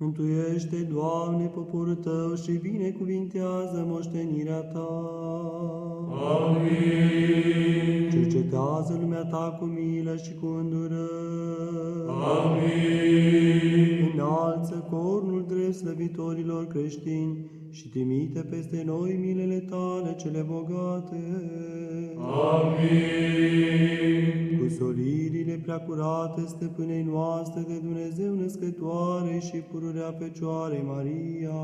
Mântuiește, Doamne, poporul Tău și binecuvintează moștenirea Ta. Amin. Cercetează lumea Ta cu milă și cu îndurări. Amin. Înalță cornul drept slăvitorilor creștini și trimite peste noi milele Tale cele bogate. Amin. Cu solirile preacurate stăpânei noastre de Dumnezeu născătoare și pururea Fecioarei Maria,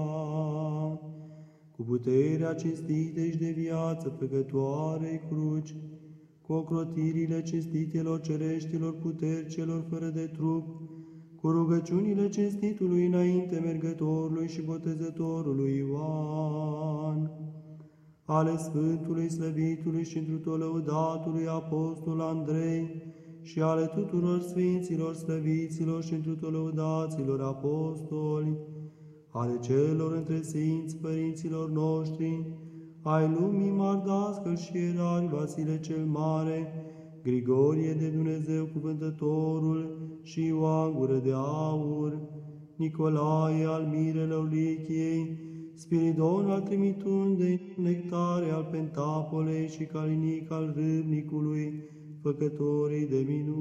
cu puterea cinstite și de viață făcătoarei cruci, cu ocrotirile cinstitelor cereștilor puteri celor fără de trup, cu rugăciunile cinstitului înainte mergătorului și botezătorului Ioan, ale Sfântului Slăvitului și întru lăudatului Apostol Andrei și ale tuturor Sfinților Slăviților și întru lăudaților Apostoli, ale celor între Sfinți Părinților noștri, ai lumii Mardască și Erari Vasile cel Mare, Grigorie de Dumnezeu Cuvântătorul și Ioan Gură de Aur, Nicolae al Mirelor Lichiei, Spiridon al Trimitundei, Nectare al Pentapolei și Calinic al Râbnicului, făcătorii de minuni.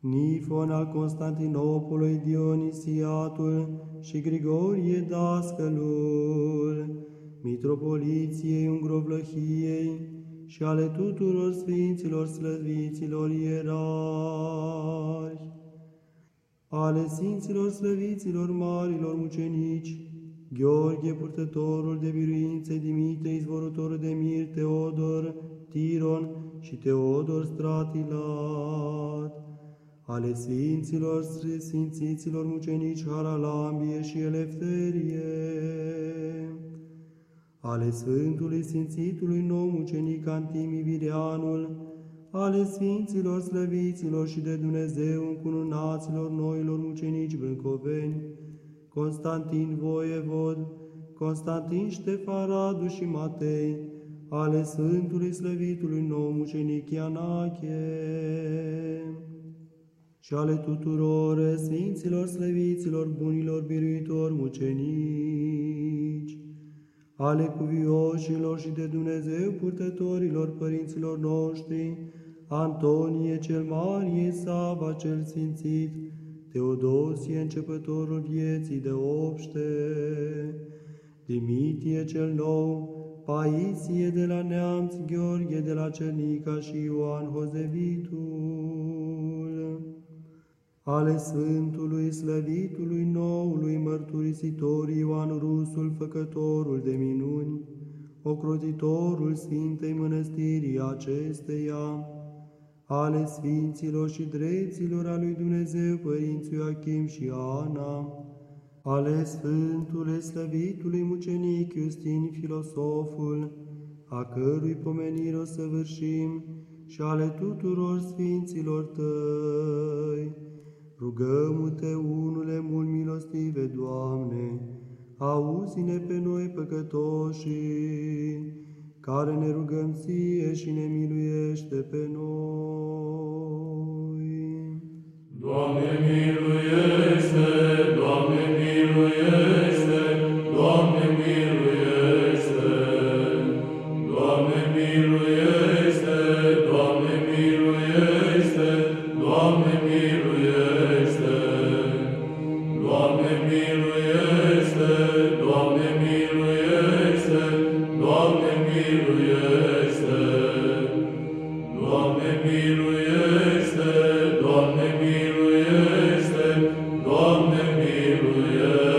Nifon al Constantinopolului, Dionisiatul și Grigorie Dascălul, Mitropoliției Ungrovlăhiei și ale tuturor Sfinților Slăviților Ierarhi, ale Sfinților Slăviților Marilor Mucenici, Gheorghe, purtătorul de biruințe, Dimite, izvorătorul de mir, Teodor, Tiron și Teodor Stratilat, ale Sfinților Sfințiților Mucenici Haralambie și Elefterie, ale Sfântului Sfințitului Nou Mucenic Antimi Virianul, ale Sfinților Slăviților și de Dumnezeu încununaților noilor mucenici brâncoveni, Constantin Voievod, Constantin Ștefan Radu și Matei, ale Sfântului Slăvitului Nou Mucenic Ianache. Și ale tuturor Sfinților Slăviților Bunilor Biruitori Mucenici, ale cuvioșilor și de Dumnezeu purtătorilor părinților noștri, Antonie cel Mare, Sava cel Sfințit, Teodosie începătorul vieții de obște, Dimitie cel Nou, Paisie de la Neamț, Gheorghe de la Cernica și Ioan Hozevitul, ale Sfântului Slăvitului Noului Mărturisitor Ioan Rusul, Făcătorul de minuni, ocrotitorul Sfintei Mănăstirii acesteia, ale Sfinților și Dreților a lui Dumnezeu Părinții Achim și Ana, ale Sfântului Slăvitului Mucenic Iustin Filosoful, a cărui pomenire o săvârșim, și ale tuturor Sfinților Tăi. Rugăm-te, unule mult milostive, Doamne, auzi-ne pe noi păcătoșii, care ne rugăm ție și ne miluiește pe noi. Doamne miluiește, Doamne miluiește, Doamne miluiește, Doamne miluiește.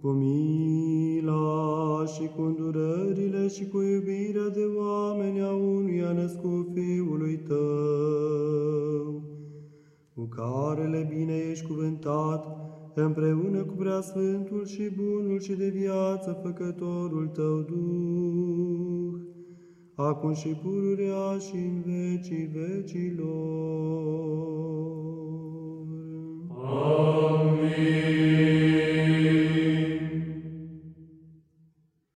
Cu mila și cu îndurările și cu iubirea de oameni a unuia născut Fiului Tău, cu care le bine ești cuvântat, împreună cu preasfântul și bunul și de viață făcătorul Tău Duh, acum și pururea și în vecii vecilor.